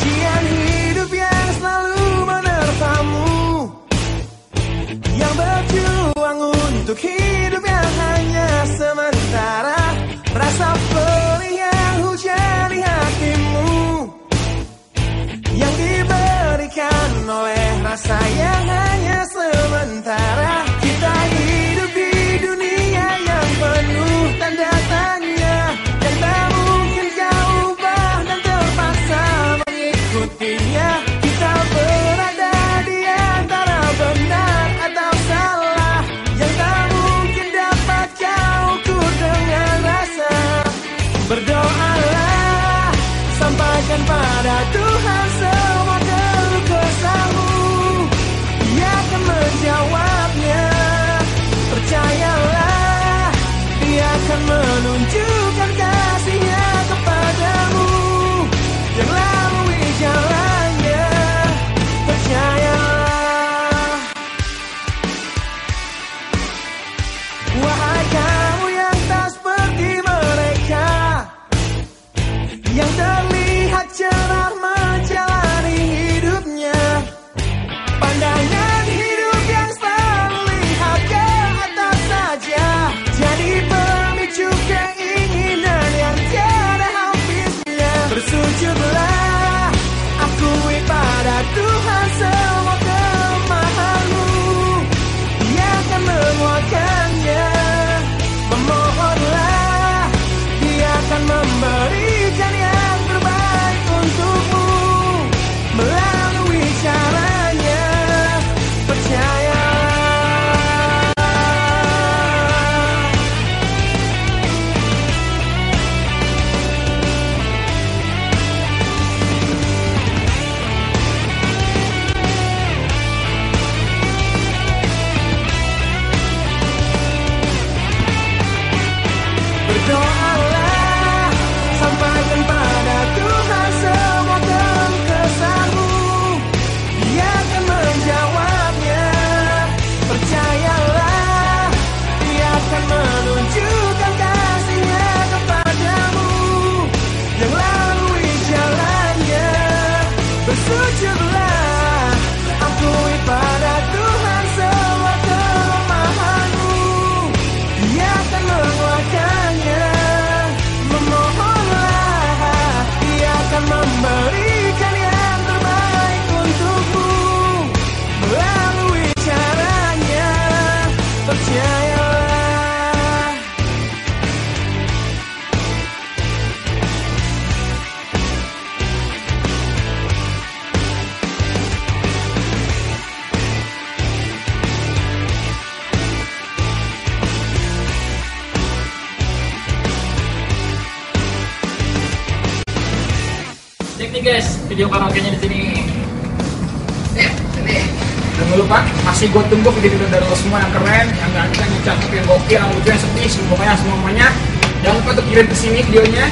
Ujian hidup yang selalu menerpamu Yang berjuang untuk hidup yang hanya sementara. Rasa pelih yang hujan di hatimu Yang diberikan oleh rasa yang hanya sementara. Akan menunjukkan kasihnya nih guys, video karaoke-nya di sini. Ya, sini. Jangan lupa, masih gue tunggu video dari lo semua yang keren, yang ganteng, yang cakep, yang gokil, yang lucu, yang sedih, semuanya, semuanya. Jangan lupa untuk kirim ke sini videonya,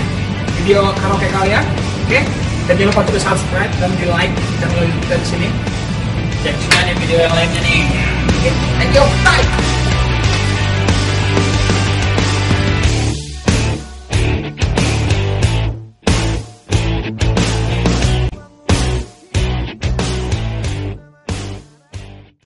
video karaoke kalian, oke? Dan jangan lupa untuk subscribe dan di like channel YouTube kita di sini. Cek juga nih video yang lainnya nih. Oke, thank you. Bye.